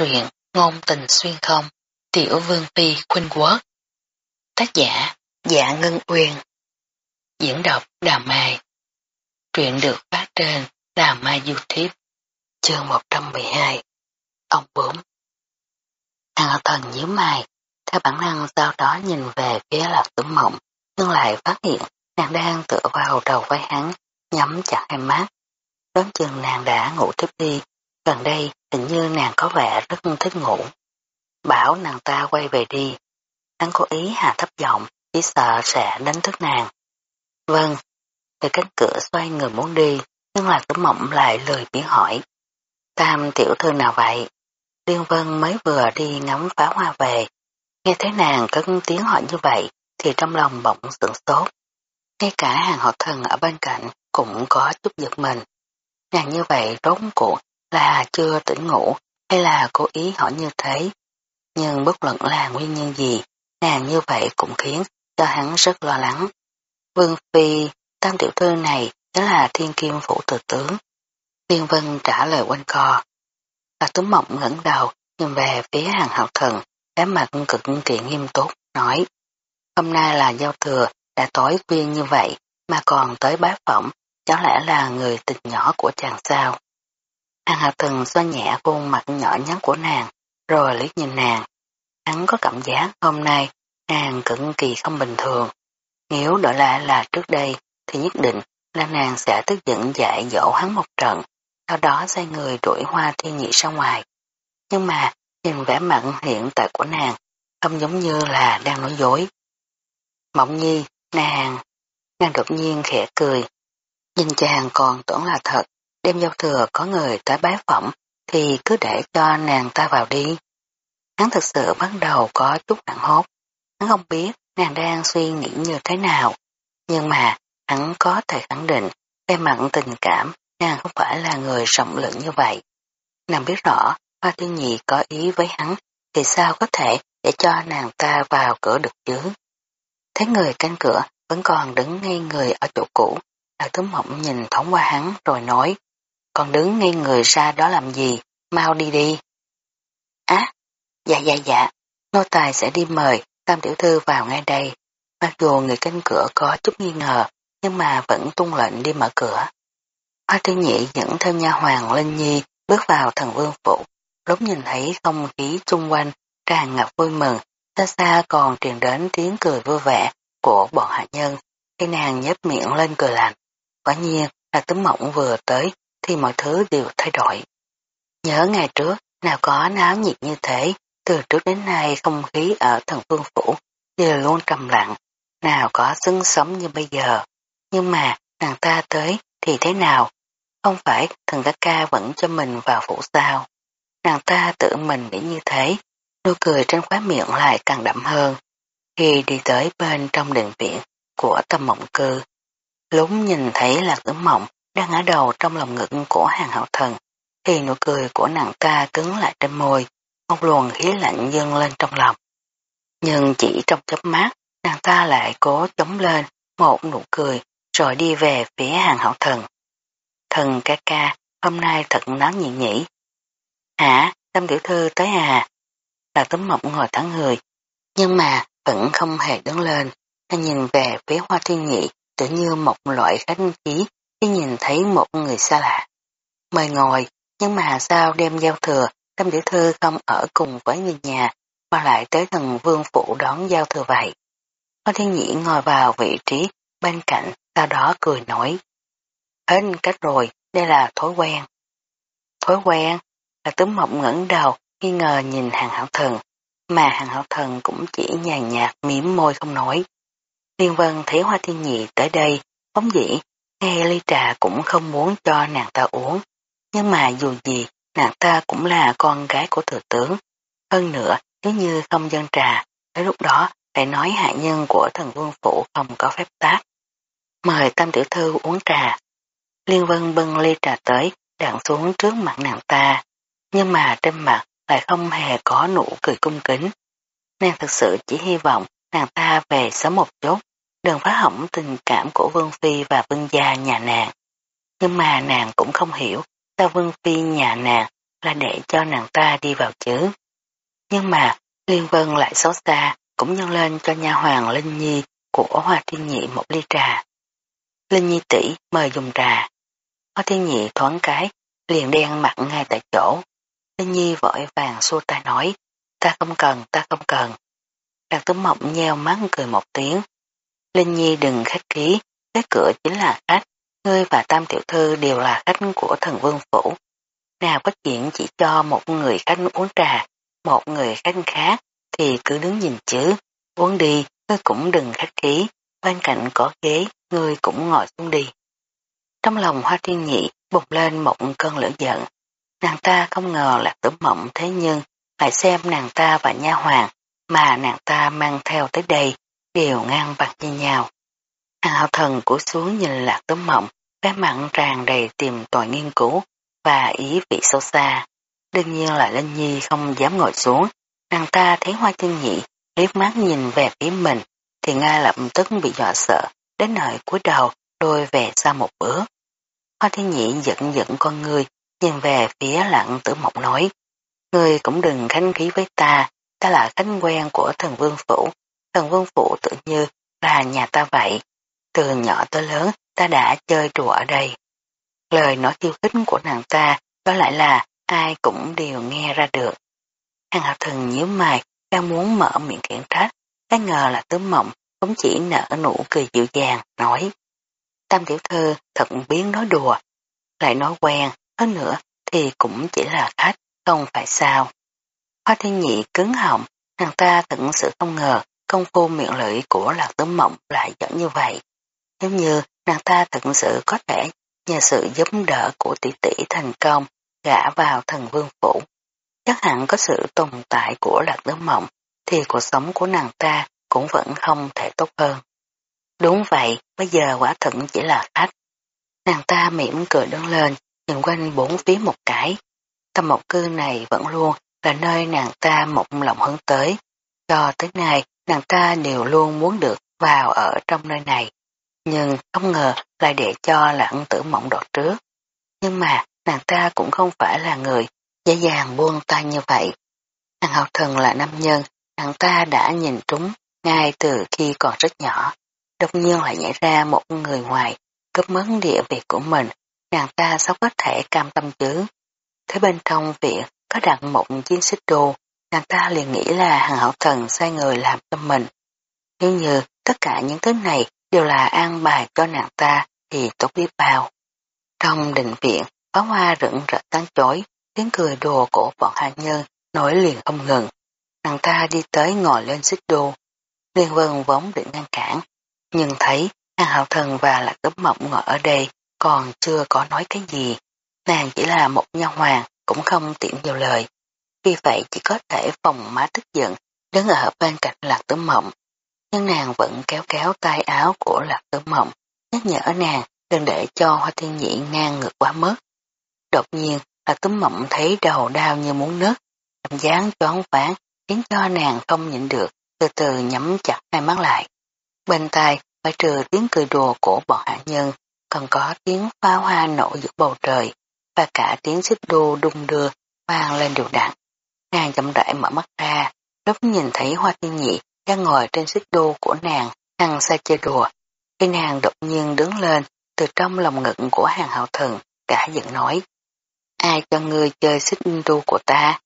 truyện Ngôn tình xuyên không, Tiểu Vương Phi Khuynh Quốc. Tác giả Dạ Ngân Uyên. Diễn đọc Đà Mai. Truyện được phát trên Đà Mai Youtube. Chương 112. Ông Bướm. Hàng thần nhíu mày, theo bản năng sau đó nhìn về phía lạc tử mộng, nhưng lại phát hiện nàng đang tựa vào đầu vai hắn, nhắm chặt hai mắt. Đón chừng nàng đã ngủ tiếp đi, gần đây hình như nàng có vẻ rất thích ngủ. Bảo nàng ta quay về đi. Hắn cố ý hạ thấp giọng, chỉ sợ sẽ đánh thức nàng. Vâng, từ cánh cửa xoay người muốn đi, nhưng là tử mộng lại lời biến hỏi. Tam tiểu thư nào vậy? Liên Vân mới vừa đi ngắm pháo hoa về. Nghe thấy nàng cất tiếng hỏi như vậy, thì trong lòng bỗng sửng sốt. Ngay cả hàng họ thần ở bên cạnh cũng có chút giật mình. Nàng như vậy rốn cuộc là chưa tỉnh ngủ hay là cố ý hỏi như thế. Nhưng bất luận là nguyên nhân gì, nàng như vậy cũng khiến cho hắn rất lo lắng. Vương Phi, tam tiểu thư này chính là thiên kim phủ tự tướng. Tiên Vân trả lời quanh co. Bà Tuấn Mộng ngẩng đầu nhìn về phía hàng hậu thần, cái mặt cực kỳ nghiêm túc, nói Hôm nay là giao thừa, đã tối khuya như vậy mà còn tới bái phỏng, cháu lẽ là người tình nhỏ của chàng sao. Hàng hạ thần xoa nhẹ khuôn mặt nhỏ nhắn của nàng, rồi liếc nhìn nàng. Hắn có cảm giác hôm nay nàng cực kỳ không bình thường. Nếu đổi lại là trước đây thì nhất định là nàng sẽ tức giận dạy dỗ hắn một trận, sau đó sai người đuổi hoa thiên nhị ra ngoài. Nhưng mà nhìn vẻ mặt hiện tại của nàng không giống như là đang nói dối. Mộng nhi, nàng, nàng đột nhiên khẽ cười. Nhìn chàng còn tưởng là thật, đêm giao thừa có người tới bái phỏng, thì cứ để cho nàng ta vào đi. Hắn thực sự bắt đầu có chút nặng hốt. Hắn không biết nàng đang suy nghĩ như thế nào. Nhưng mà hắn có thể khẳng định về mặn tình cảm, nàng không phải là người rộng lượng như vậy. Nàng biết rõ, Hoa Tiên Nhị có ý với hắn, thì sao có thể để cho nàng ta vào cửa được chứ. Thấy người canh cửa, vẫn còn đứng ngay người ở chỗ cũ. Đào Tứ mộng nhìn thoáng qua hắn rồi nói còn đứng ngay người ra đó làm gì, mau đi đi. Á, dạ dạ dạ, nô tài sẽ đi mời tam tiểu thư vào ngay đây. Mặc dù người canh cửa có chút nghi ngờ, nhưng mà vẫn tung lệnh đi mở cửa. Hoa tư nhị dẫn theo nha hoàng Linh Nhi bước vào thần vương phủ, lúc nhìn thấy không khí xung quanh tràn ngập vui mừng, xa xa còn truyền đến tiếng cười vui vẻ của bọn hạ nhân, khi nàng nhếch miệng lên cười lạnh. Quả nhiên là tấm mộng vừa tới thì mọi thứ đều thay đổi. Nhớ ngày trước, nào có náo nhiệt như thế, từ trước đến nay không khí ở thần phương phủ đều luôn trầm lặng, nào có xứng sống như bây giờ. Nhưng mà, nàng ta tới thì thế nào? Không phải thần ca ca vẫn cho mình vào phủ sao? Nàng ta tự mình nghĩ như thế, nụ cười trên khóe miệng lại càng đậm hơn. Khi đi tới bên trong điện viện của tâm mộng cư, lúng nhìn thấy là tử mộng đang ở đầu trong lòng ngực của hàng hậu thần, thì nụ cười của nàng ta cứng lại trên môi, một luồng khí lạnh dâng lên trong lòng. Nhưng chỉ trong chớp mắt, nàng ta lại cố chống lên một nụ cười rồi đi về phía hàng hậu thần. Thần ca ca, hôm nay thật náo nhiệt nhỉ. Hả, tâm tiểu thư tới à? Là tấm mộng ngồi thẳng người, nhưng mà vẫn không hề đứng lên. Anh nhìn về phía hoa thiên nhị tự như một loại khách khí khi nhìn thấy một người xa lạ. Mời ngồi, nhưng mà sao đem giao thừa, Tâm Tiểu Thư không ở cùng với người nhà, mà lại tới thần vương phủ đón giao thừa vậy. Hoa Thiên Nhĩ ngồi vào vị trí bên cạnh, sau đó cười nói. Hết cách rồi, đây là thói quen. Thói quen là tướng mộng ngẩng đầu, nghi ngờ nhìn hàng hảo thần, mà hàng hảo thần cũng chỉ nhàn nhạt mỉm môi không nói. Liên Vân thấy Hoa Thiên Nhị tới đây, phóng dĩ ngay ly trà cũng không muốn cho nàng ta uống, nhưng mà dù gì, nàng ta cũng là con gái của thừa tướng. Hơn nữa, nếu như không dân trà, tới lúc đó phải nói hạ nhân của thần vương phủ không có phép tác. Mời tam tiểu thư uống trà. Liên vân bưng ly trà tới, đặn xuống trước mặt nàng ta, nhưng mà trên mặt lại không hề có nụ cười cung kính. Nàng thực sự chỉ hy vọng nàng ta về sớm một chút, đừng phá hỏng tình cảm của Vương Phi và Vương gia nhà nàng. Nhưng mà nàng cũng không hiểu sao Vương Phi nhà nàng là để cho nàng ta đi vào chứ. Nhưng mà Liên Vân lại xấu xa cũng nhân lên cho nha hoàng Linh Nhi của Hoa Thiên Nhị một ly trà. Linh Nhi tỷ mời dùng trà. Hoa Thiên Nhị thoáng cái, liền đen mặt ngay tại chỗ. Linh Nhi vội vàng xua tay nói, ta không cần, ta không cần. Đạt tướng mộng nheo mắt cười một tiếng. Linh Nhi đừng khách khí, cái cửa chính là khách, ngươi và tam tiểu thư đều là khách của thần vương phủ. Nào có chuyện chỉ cho một người khách uống trà, một người khách khác, thì cứ đứng nhìn chứ, uống đi, ngươi cũng đừng khách khí, bên cạnh có ghế, ngươi cũng ngồi xuống đi. Trong lòng hoa thiên nhị bùng lên một cơn lửa giận. Nàng ta không ngờ là tử mộng thế nhưng lại xem nàng ta và nha hoàng mà nàng ta mang theo tới đây đều ngang bằng như nhau. Hàng hào thần của xuống nhìn lạc tấm mộng, cái mặn tràn đầy tìm tòi nghiên cứu và ý vị sâu xa. Đương nhiên là Linh Nhi không dám ngồi xuống, nàng ta thấy hoa thiên nhị liếc mắt nhìn về phía mình thì ngay lập tức bị dọa sợ, đến nỗi cúi đầu đôi về sau một bước. Hoa thiên nhị giận giận con người, nhìn về phía lặng tử mộng nói, Ngươi cũng đừng khánh khí với ta, ta là khánh quen của thần vương phủ, thần vương phủ tự như là nhà ta vậy. Từ nhỏ tới lớn ta đã chơi đùa ở đây. Lời nói tiêu khích của nàng ta đó lại là ai cũng đều nghe ra được. Hàng hạo thần nhíu mày, đang muốn mở miệng kiện trách, cái ngờ là tứ mộng cũng chỉ nở nụ cười dịu dàng, nói. Tam tiểu thư thật biến nói đùa, lại nói quen, hơn nữa thì cũng chỉ là khách, không phải sao. Hoa thiên nhị cứng họng, nàng ta thật sự không ngờ công phu miệng lưỡi của lạc tứ mộng lại dẫn như vậy. Nếu như nàng ta thực sự có thể nhờ sự giúp đỡ của tỷ tỷ thành công gã vào thần vương phủ, chắc hẳn có sự tồn tại của lạc tứ mộng thì cuộc sống của nàng ta cũng vẫn không thể tốt hơn. Đúng vậy, bây giờ quả thận chỉ là khách. Nàng ta mỉm cười đứng lên, nhìn quanh bốn phía một cái. Tâm mộc cư này vẫn luôn là nơi nàng ta mộng lòng hướng tới. Cho tới nay, nàng ta đều luôn muốn được vào ở trong nơi này. Nhưng không ngờ lại để cho lãng tử mộng đọt trước. Nhưng mà nàng ta cũng không phải là người dễ dàng buông tay như vậy. Nàng học thần là nam nhân, nàng ta đã nhìn trúng ngay từ khi còn rất nhỏ. Đột nhiên lại nhảy ra một người ngoài, cướp mất địa vị của mình, nàng ta sao có thể cam tâm chứ. Thế bên trong viện có đặt một chiến xích đồ, nàng ta liền nghĩ là hàng hậu thần sai người làm cho mình. Nếu như tất cả những thứ này đều là an bài cho nàng ta thì tốt biết bao. Trong đình viện, pháo hoa rựng rỡ tán chối, tiếng cười đùa của bọn hạ nhân nổi liền không ngừng. Nàng ta đi tới ngồi lên xích đô. Liên vân vốn định ngăn cản, nhưng thấy Hàng hậu Thần và Lạc Tấm Mộng ngồi ở đây còn chưa có nói cái gì. Nàng chỉ là một nha hoàng, cũng không tiện nhiều lời. Vì vậy chỉ có thể phòng má tức giận, đứng ở bên cạnh Lạc tử Mộng. Nhưng nàng vẫn kéo kéo tay áo của Lạc tử Mộng, nhắc nhở nàng đừng để cho Hoa Thiên Nhị ngang ngược quá mức Đột nhiên, Lạc tử Mộng thấy đầu đau như muốn nứt, cảm giác choáng váng khiến cho nàng không nhịn được, từ từ nhắm chặt hai mắt lại. Bên tai, phải trừ tiếng cười đùa của bọn hạ nhân, còn có tiếng pháo hoa nổ giữa bầu trời, và cả tiếng xích đô đung đưa vang lên đều đặn. Nàng chậm rãi mở mắt ra, lúc nhìn thấy hoa tiên nhị đang ngồi trên xích đô của nàng, hăng xa chơi đùa. Khi nàng đột nhiên đứng lên từ trong lòng ngực của hàng hậu thần, cả giận nói, ai cho ngươi chơi xích đô của ta?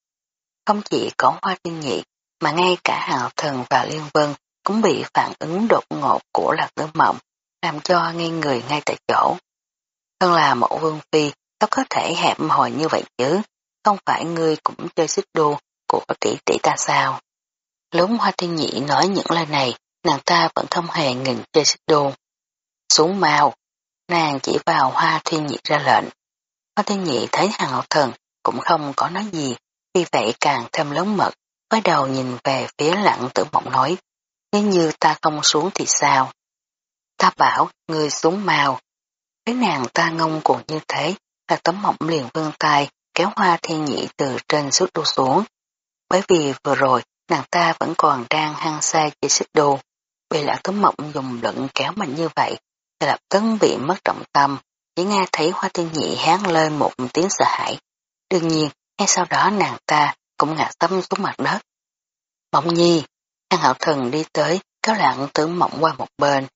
Không chỉ có hoa tiên nhị, mà ngay cả hàng hậu thần và liên vân cũng bị phản ứng đột ngột của lạc tử mộng, làm cho ngay người ngay tại chỗ. Thân là mẫu vương phi, sao có thể hẹp hồi như vậy chứ, không phải ngươi cũng chơi xích đu của tỷ tỷ ta sao. Lúc Hoa Thiên Nhị nói những lời này, nàng ta vẫn không hề ngừng chơi xích đu. Xuống mau, nàng chỉ vào Hoa Thiên Nhị ra lệnh. Hoa Thiên Nhị thấy hàng hậu thần cũng không có nói gì, vì vậy càng thêm lớn mật, quay đầu nhìn về phía lặng tử mộng nói, nếu như ta không xuống thì sao? Ta bảo, người xuống mau. Cái nàng ta ngông cuồng như thế, là tấm mộng liền vươn tay, kéo hoa thiên nhị từ trên suốt đô xuống. Bởi vì vừa rồi, nàng ta vẫn còn đang hăng say chỉ xích đô. Bị lão tấm mộng dùng lận kéo mạnh như vậy, thì lập tức bị mất trọng tâm, chỉ nghe thấy hoa thiên nhị hán lên một tiếng sợ hãi. Đương nhiên, ngay sau đó nàng ta cũng ngã tâm xuống mặt đất. Mộng nhi, Hàng Hạo Thần đi tới, kéo lặng tướng mộng qua một bên.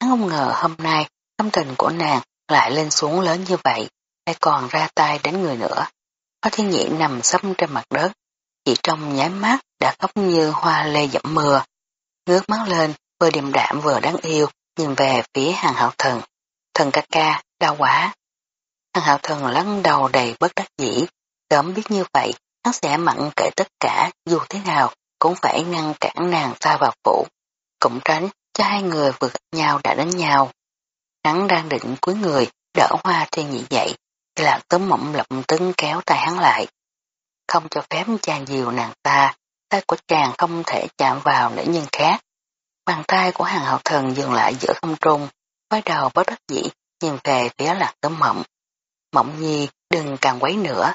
Hắn không ngờ hôm nay tâm tình của nàng lại lên xuống lớn như vậy, lại còn ra tay đánh người nữa. Hoa thiên nhị nằm sấp trên mặt đất, chỉ trong nháy mắt đã khóc như hoa lê dẫm mưa. Ngước mắt lên, vừa điềm đạm vừa đáng yêu, nhìn về phía hàng hạo thần. Thần ca ca, đau quá. Hàng hạo thần lăn đầu đầy bất đắc dĩ, sớm biết như vậy, hắn sẽ mặn kể tất cả, dù thế nào, cũng phải ngăn cản nàng ta vào phủ. Cũng tránh cho hai người vượt nhau đã đánh nhau. Hắn đang định cuối người, đỡ hoa thiên nhị dậy, lạc tấm mộng lập tấn kéo tay hắn lại. Không cho phép chàng diều nàng ta, tay của chàng không thể chạm vào nữ nhân khác. Bàn tay của hàng hậu thần dừng lại giữa không trung, quay đầu bất đắc dĩ nhìn về phía lạc tấm mộng. Mộng nhi đừng càng quấy nữa.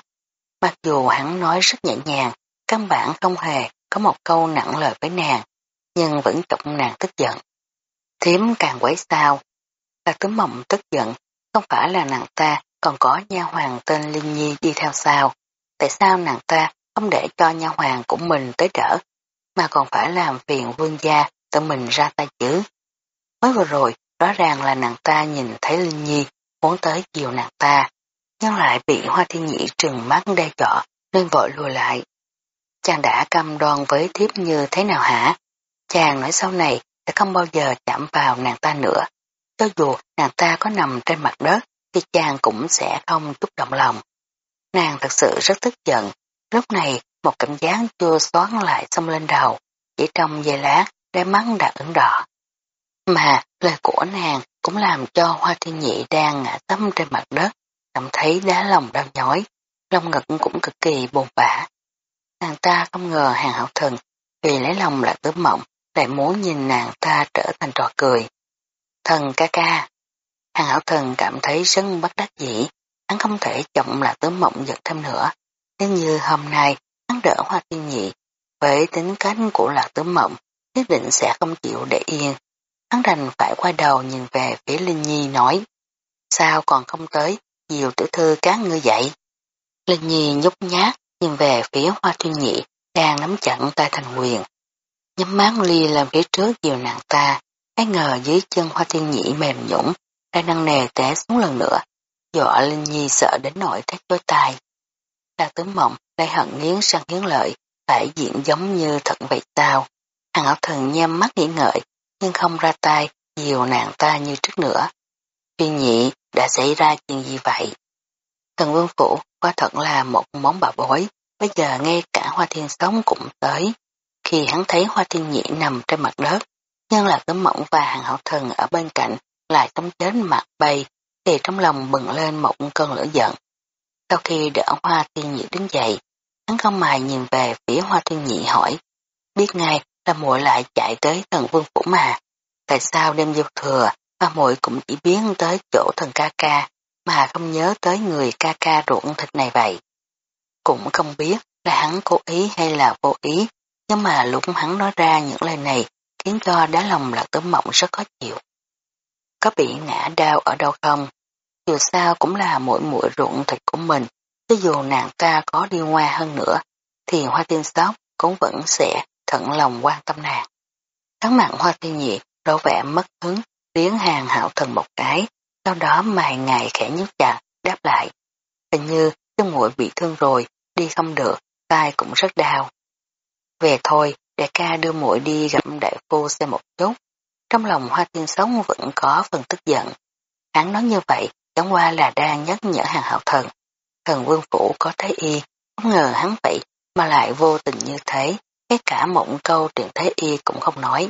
Mặc dù hắn nói rất nhẹ nhàng, căn bản không hề có một câu nặng lời với nàng, nhưng vẫn trọng nàng tức giận. Thiếm càng quấy sao. Lạc tấm mộng tức giận, không phải là nàng ta còn có nha hoàng tên Linh Nhi đi theo sao. Tại sao nàng ta không để cho nha hoàng của mình tới đỡ, mà còn phải làm phiền vương gia tự mình ra tay chứ. Mới vừa rồi, rõ ràng là nàng ta nhìn thấy Linh Nhi muốn tới chiều nàng ta, nhưng lại bị Hoa Thiên Nhĩ trừng mắt đe dọa nên vội lùi lại. Chàng đã cam đoan với thiếp như thế nào hả? Chàng nói sau này sẽ không bao giờ chạm vào nàng ta nữa. Cho dù nàng ta có nằm trên mặt đất thì chàng cũng sẽ không chút động lòng. Nàng thật sự rất tức giận. Lúc này một cảm giác chưa xoắn lại xông lên đầu. Chỉ trong giây lát đáy mắt đã ửng đỏ. Mà lời của nàng cũng làm cho Hoa Thiên Nhị đang ngã tâm trên mặt đất, cảm thấy đá lòng đau nhói, lông ngực cũng cực kỳ buồn bã. Nàng ta không ngờ hàng hậu thần vì lấy lòng là tứ mộng lại muốn nhìn nàng ta trở thành trò cười. Thần ca ca. Hàng hảo thần cảm thấy rất bất đắc dĩ, hắn không thể chồng là tứ mộng giật thêm nữa. Nếu như hôm nay hắn đỡ hoa tiên nhị, với tính cách của lạc tứ mộng, nhất định sẽ không chịu để yên. Hắn đành phải quay đầu nhìn về phía Linh Nhi nói, sao còn không tới, nhiều tiểu thư các ngươi dậy. Linh Nhi nhúc nhát, nhìn về phía hoa tiên nhị, đang nắm chặn tay thành quyền. Nhắm mắt ly làm phía trước diều nàng ta, ai ngờ dưới chân hoa tiên nhị mềm nhũng, đang năng nề té xuống lần nữa. Dọa Linh Nhi sợ đến nỗi thét chối tai. Lạc tướng mộng lại hận nghiến sang nghiến lợi, phải diện giống như thật vậy sao. Hàng ảo thần nhắm mắt nghĩ ngợi, nhưng không ra tay, dìu nàng ta như trước nữa. Phi nhị đã xảy ra chuyện gì vậy? Thần vương phủ quả thật là một món bà bối, bây giờ ngay cả hoa thiên sống cũng tới. Khi hắn thấy hoa thiên nhị nằm trên mặt đất, nhân là tấm mộng và hàng hậu thần ở bên cạnh lại tấm đến mặt bay, thì trong lòng bừng lên một cơn lửa giận. Sau khi đỡ hoa thiên nhị đứng dậy, hắn không mài nhìn về phía hoa thiên nhị hỏi, biết ngay là muội lại chạy tới thần vương phủ mà, tại sao đêm giao thừa mà muội cũng chỉ biến tới chỗ thần ca ca mà không nhớ tới người ca ca ruộng thịt này vậy. Cũng không biết là hắn cố ý hay là vô ý, nhưng mà lúc hắn nói ra những lời này khiến cho đá lòng là tấm mộng rất khó chịu. Có bị ngã đau ở đâu không? Dù sao cũng là mỗi mũi ruộng thịt của mình, cho dù nàng ta có đi ngoa hơn nữa, thì hoa tiên sóc cũng vẫn sẽ thận lòng quan tâm nàng. Thắng mạng hoa tiên nhiệt, đổ vẻ mất hứng, liếng hàng hạo thần một cái, sau đó mài ngày khẽ nhức chặt, đáp lại. Hình như cái muội bị thương rồi, đi không được, tai cũng rất đau. Về thôi, đại ca đưa muội đi gặp đại phu xem một chút. Trong lòng hoa tiên sống vẫn có phần tức giận. Hắn nói như vậy, chẳng qua là đang nhắc nhở hàng hạo thần. Thần vương phủ có thấy y, không ngờ hắn vậy mà lại vô tình như thế, ngay cả mộng câu truyền thái y cũng không nói.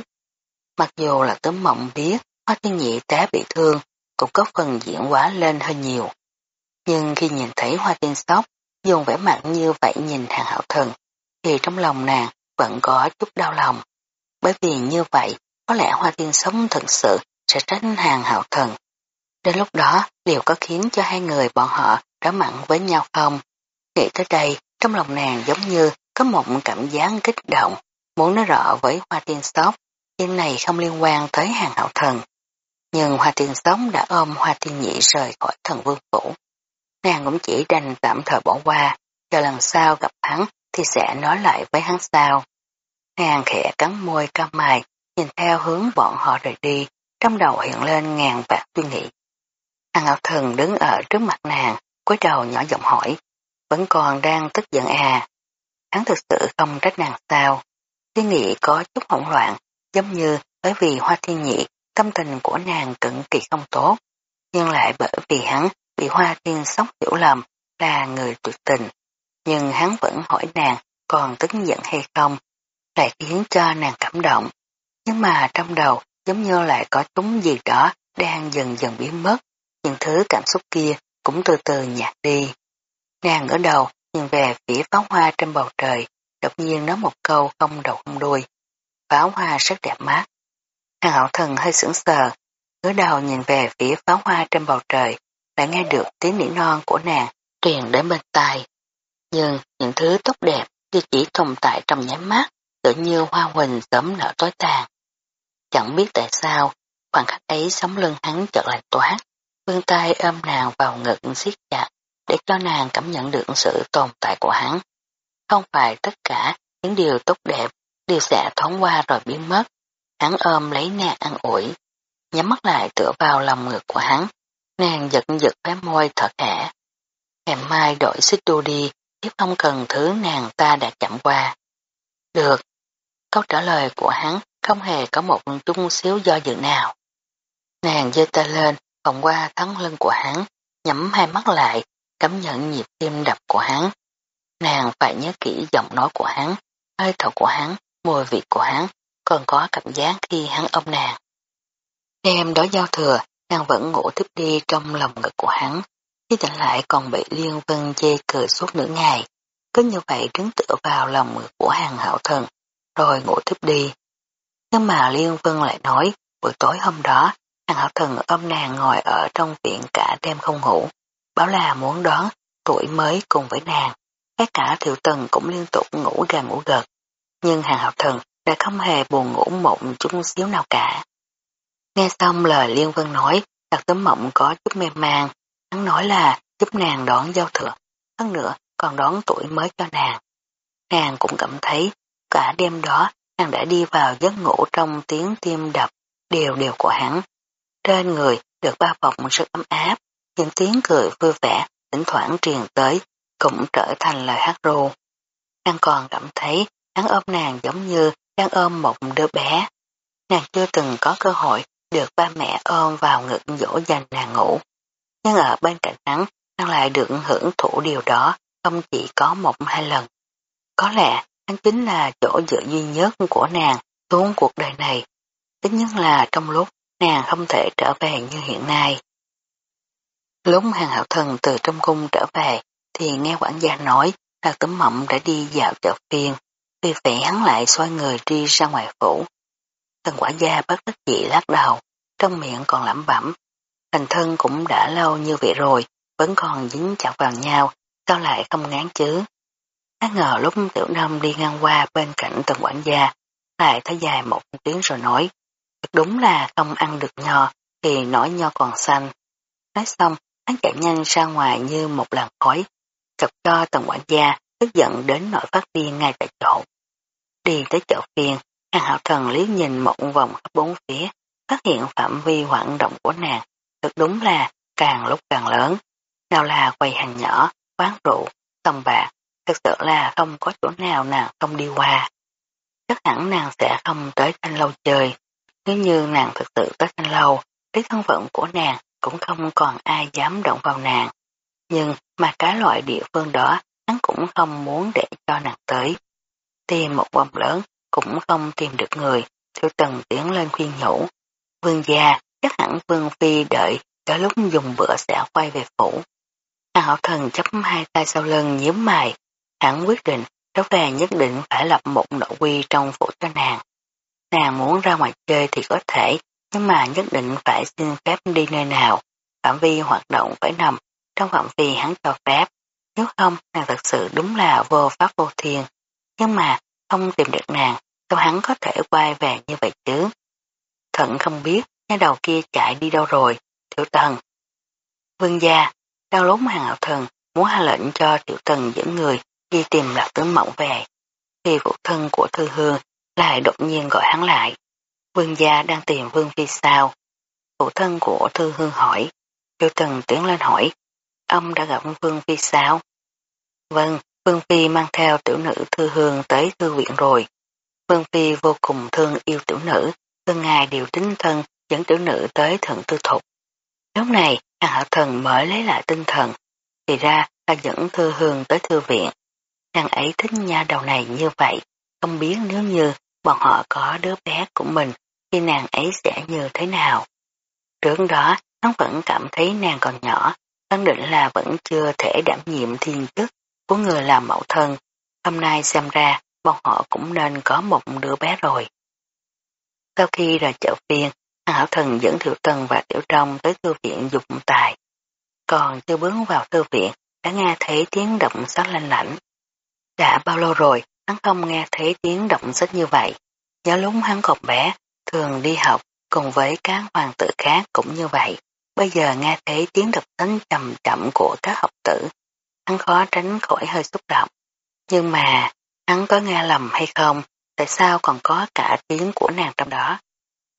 Mặc dù là tấm mộng biết hoa tiên nhị tá bị thương, cũng có phần diễn hóa lên hơi nhiều. Nhưng khi nhìn thấy hoa tiên sóc, dùng vẻ mặt như vậy nhìn hàng hạo thần, thì trong lòng nàng vẫn có chút đau lòng. Bởi vì như vậy, có lẽ hoa tiên sống thật sự sẽ tránh hàng hạo thần. Đến lúc đó, liệu có khiến cho hai người bọn họ trở mặn với nhau không? Nghĩ tới đây, trong lòng nàng giống như có một cảm giác kích động, muốn nói rõ với hoa tiên sóc, chuyện này không liên quan tới hàng hạo thần. Nhưng hoa tiên sóc đã ôm hoa tiên nhị rời khỏi thần vương phủ. Nàng cũng chỉ đành tạm thời bỏ qua, cho lần sau gặp hắn thì sẽ nói lại với hắn sao. Nàng khẽ cắn môi cao mày, nhìn theo hướng bọn họ rời đi, trong đầu hiện lên ngàn vạn suy nghĩ. Hàng Ngọc Thần đứng ở trước mặt nàng, cúi đầu nhỏ giọng hỏi, vẫn còn đang tức giận à. Hắn thực sự không trách nàng sao. Suy nghĩ có chút hỗn loạn, giống như bởi vì hoa thiên nhị, tâm tình của nàng cực kỳ không tốt, nhưng lại bởi vì hắn bị hoa thiên sóc hiểu lầm là người tuyệt tình. Nhưng hắn vẫn hỏi nàng còn tức giận hay không, lại khiến cho nàng cảm động. Nhưng mà trong đầu giống như lại có chúng gì đó đang dần dần biến mất, những thứ cảm xúc kia cũng từ từ nhạt đi. Nàng ở đầu nhìn về phía pháo hoa trên bầu trời, đột nhiên nói một câu không đầu không đuôi. Pháo hoa rất đẹp mắt. Hàng hậu thần hơi sững sờ, ngửa đầu nhìn về phía pháo hoa trên bầu trời, lại nghe được tiếng nỉ non của nàng truyền đến bên tai. Nhưng những thứ tốt đẹp thì chỉ tồn tại trong nháy mắt, tự như hoa huỳnh sớm nở tối tàn. Chẳng biết tại sao, khoảng khắc ấy sống lưng hắn chợt lại toát, vươn tay ôm nàng vào ngực siết chặt, để cho nàng cảm nhận được sự tồn tại của hắn. Không phải tất cả những điều tốt đẹp đều sẽ thoáng qua rồi biến mất. Hắn ôm lấy nàng ăn ủi, nhắm mắt lại tựa vào lòng ngực của hắn. Nàng giật giật phép môi thở khẽ. Ngày mai đổi xích đu đi, tiếp không cần thứ nàng ta đã chậm qua. Được. Câu trả lời của hắn không hề có một chút xíu do dự nào. Nàng giơ tay lên, vòng qua thắng lưng của hắn, nhắm hai mắt lại, cảm nhận nhịp tim đập của hắn. Nàng phải nhớ kỹ giọng nói của hắn, hơi thở của hắn, mùi vị của hắn, còn có cảm giác khi hắn ôm nàng. Đêm đó giao thừa, nàng vẫn ngủ tiếp đi trong lòng ngực của hắn, khi tỉnh lại còn bị Liên Vân chê cười suốt nửa ngày. Cứ như vậy đứng tựa vào lòng ngực của hàng hậu thần, rồi ngủ tiếp đi. Nhưng mà Liên Vân lại nói, buổi tối hôm đó, hàng Hảo thần ôm nàng ngồi ở trong viện cả đêm không ngủ, bảo là muốn đón tuổi mới cùng với nàng. các cả thiệu tần cũng liên tục ngủ gà ngủ gật, nhưng hàng học thần đã không hề buồn ngủ mộng chút xíu nào cả. Nghe xong lời Liên Vân nói, đặc tấm mộng có chút mê man, hắn nói là giúp nàng đón giao thừa, hơn nữa còn đón tuổi mới cho nàng. Nàng cũng cảm thấy cả đêm đó nàng đã đi vào giấc ngủ trong tiếng tim đập đều đều của hắn. Trên người được bao bọc rất ấm áp, những tiếng cười vui vẻ thỉnh thoảng truyền tới cũng trở thành lời hát ru. Nàng còn cảm thấy hắn ôm nàng giống như đang ôm một đứa bé. Nàng chưa từng có cơ hội được ba mẹ ôm vào ngực dỗ dành nàng ngủ. Nhưng ở bên cạnh hắn, nàng lại được hưởng thụ điều đó không chỉ có một hai lần. Có lẽ hắn chính là chỗ dựa duy nhất của nàng xuống cuộc đời này. Tính nhất là trong lúc nàng không thể trở về như hiện nay. Lúc hàng hạo thần từ trong cung trở về thì nghe quản gia nói là tấm mộng đã đi dạo chợ phiên. Vì vậy hắn lại xoay người đi ra ngoài phủ. Thần quả gia bất đắc dĩ lắc đầu, trong miệng còn lẩm bẩm. Thành thân cũng đã lâu như vậy rồi, vẫn còn dính chặt vào nhau, sao lại không ngán chứ? Ai ngờ lúc tiểu năm đi ngang qua bên cạnh tần quản gia, lại thấy dài một tiếng rồi nói, đúng là không ăn được nho, thì nổi nho còn xanh. Nói xong, hắn chạy nhanh ra ngoài như một làn khói, chọc cho tần quản gia tức giận đến nỗi phát điên ngay tại chỗ. Đi tới chợ phiên, hàng hạo thần liếc nhìn một vòng khắp bốn phía, phát hiện phạm vi hoạt động của nàng, thật đúng là càng lúc càng lớn. Nào là quầy hàng nhỏ, quán rượu, sông bạc, thật sự là không có chỗ nào nàng không đi qua. Chắc hẳn nàng sẽ không tới thanh lâu chơi. Nếu như nàng thực sự tới thanh lâu, lấy thân phận của nàng cũng không còn ai dám động vào nàng. Nhưng mà cái loại địa phương đó hắn cũng không muốn để cho nàng tới. Tìm một vòng lớn cũng không tìm được người, thiếu tần tiến lên khuyên nhủ. Vương gia, chắc hẳn Vương Phi đợi tới lúc dùng bữa sẽ quay về phủ. Hàng hậu thần chấp hai tay sau lưng nhíu mày, hắn quyết định cháu về nhất định phải lập một nội quy trong phủ cho nàng. Nàng muốn ra ngoài chơi thì có thể, nhưng mà nhất định phải xin phép đi nơi nào, phạm vi hoạt động phải nằm trong phạm vi hắn cho phép. Nếu không, nàng thật sự đúng là vô pháp vô thiên. Nhưng mà, không tìm được nàng, sao hắn có thể quay về như vậy chứ? Thận không biết, nhà đầu kia chạy đi đâu rồi, tiểu tần. Vương gia, đang lúc hàng hậu thần muốn hạ lệnh cho tiểu tần dẫn người đi tìm lạc tướng mộng về. thì phụ thân của Thư Hương lại đột nhiên gọi hắn lại. Vương gia đang tìm Vương Phi sao? Phụ thân của Thư Hương hỏi. Tiểu Trần tiến lên hỏi. Ông đã gặp Vương Phi sao? Vâng, Vương Phi mang theo tiểu nữ Thư Hương tới thư viện rồi. Vương Phi vô cùng thương yêu tiểu nữ, thương ngài điều tính thân dẫn tiểu nữ tới thượng tư thục. Lúc này, hàng hạo thần mới lấy lại tinh thần, thì ra là dẫn Thư Hương tới thư viện. Nàng ấy thích nha đầu này như vậy, không biết nếu như bọn họ có đứa bé của mình thì nàng ấy sẽ như thế nào. Trước đó, hắn vẫn cảm thấy nàng còn nhỏ, khẳng định là vẫn chưa thể đảm nhiệm thiên chức của người làm mẫu thân. Hôm nay xem ra, bọn họ cũng nên có một đứa bé rồi. Sau khi rời chợ phiên, Hàng Hảo Thần dẫn Thiệu Tân và Tiểu Trong tới thư viện dụng tài. Còn chưa bước vào thư viện, đã nghe thấy tiếng động sách lanh lãnh. Đã bao lâu rồi, hắn không nghe thấy tiếng động sách như vậy. Nhớ lúc hắn còn bé, thường đi học cùng với các hoàng tử khác cũng như vậy. Bây giờ nghe thấy tiếng đập tính trầm chậm của các học tử, hắn khó tránh khỏi hơi xúc động. Nhưng mà, hắn có nghe lầm hay không, tại sao còn có cả tiếng của nàng trong đó?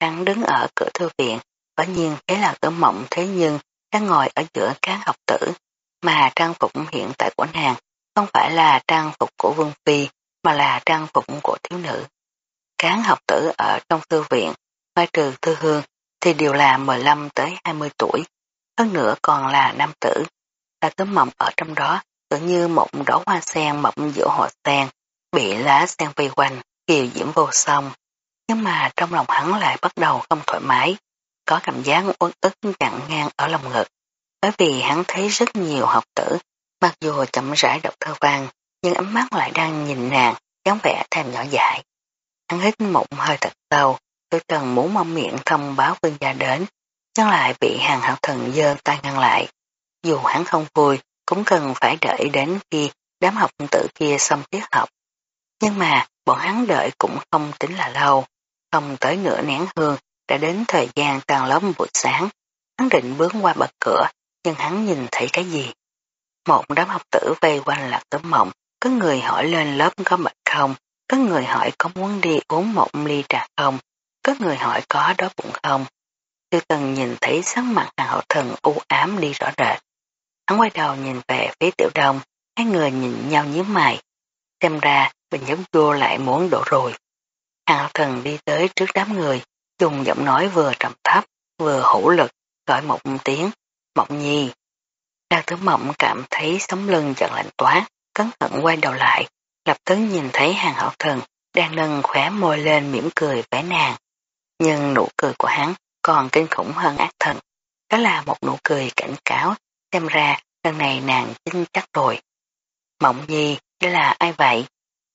Hắn đứng ở cửa thư viện, quả nhiên thế là cửa mộng thế nhưng đang ngồi ở giữa các học tử, mà trang phục hiện tại của nàng không phải là trang phục của Vương Phi, mà là trang phục của thiếu nữ. cán học tử ở trong thư viện, ngoài trừ thư hương, thì đều là 15 tới 20 tuổi, hơn nữa còn là nam tử. Là tấm mộng ở trong đó, tự như một đóa hoa sen mộng giữa hồ sen, bị lá sen vây quanh, kiều diễm vô song. Nhưng mà trong lòng hắn lại bắt đầu không thoải mái, có cảm giác uất ức chặn ngang ở lòng ngực. Bởi vì hắn thấy rất nhiều học tử, mặc dù chậm rãi đọc thơ văn, nhưng ánh mắt lại đang nhìn nàng, dáng vẻ thèm nhỏ dại. Hắn hít một hơi thật sâu, tôi cần muốn mong miệng thông báo vương gia đến, nhưng lại bị hàng hạo thần dơ tay ngăn lại. Dù hắn không vui, cũng cần phải đợi đến khi đám học tử kia xong tiết học. Nhưng mà bọn hắn đợi cũng không tính là lâu, không tới nửa nén hương đã đến thời gian tàn lớp buổi sáng. Hắn định bước qua bậc cửa, nhưng hắn nhìn thấy cái gì? Một đám học tử vây quanh lạc tấm mộng, có người hỏi lên lớp có mệt không, có người hỏi có muốn đi uống một ly trà không, có người hỏi có đói bụng không. Tư tần nhìn thấy sắc mặt hàng hậu thần u ám đi rõ rệt. Hắn quay đầu nhìn về phía tiểu đông, hai người nhìn nhau nhíu mày. Xem ra bình giống chua lại muốn đổ rồi. Hàng hậu thần đi tới trước đám người, dùng giọng nói vừa trầm thấp, vừa hữu lực, gọi một tiếng, mộng nhi. Đào tử mộng cảm thấy sống lưng chợt lạnh toát, cẩn thận quay đầu lại, lập tức nhìn thấy hàng hậu thần đang nâng khóe môi lên mỉm cười với nàng. Nhưng nụ cười của hắn còn kinh khủng hơn ác thần. Đó là một nụ cười cảnh cáo, xem ra lần này nàng chính chắc rồi. Mộng nhi, đó là ai vậy?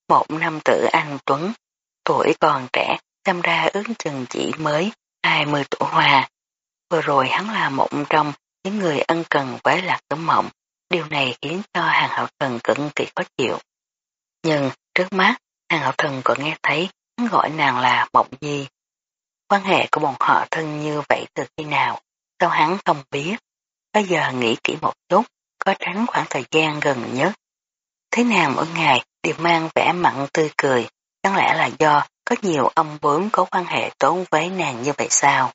Một nam tử anh Tuấn, tuổi còn trẻ, xem ra ước chừng chỉ mới 20 tuổi hòa. Vừa rồi hắn là một trong những người ân cần với lạc tấm mộng, điều này khiến cho hàng hậu thần cực kỳ khó chịu. Nhưng trước mắt, hàng hậu thần còn nghe thấy hắn gọi nàng là mộng nhi. Quan hệ của bọn họ thân như vậy từ khi nào, sao hắn không biết. Bây giờ nghĩ kỹ một chút, có tránh khoảng thời gian gần nhất. Thế nào mỗi ngày đều mang vẻ mặn tươi cười, chẳng lẽ là do có nhiều ông bướm có quan hệ tốn với nàng như vậy sao?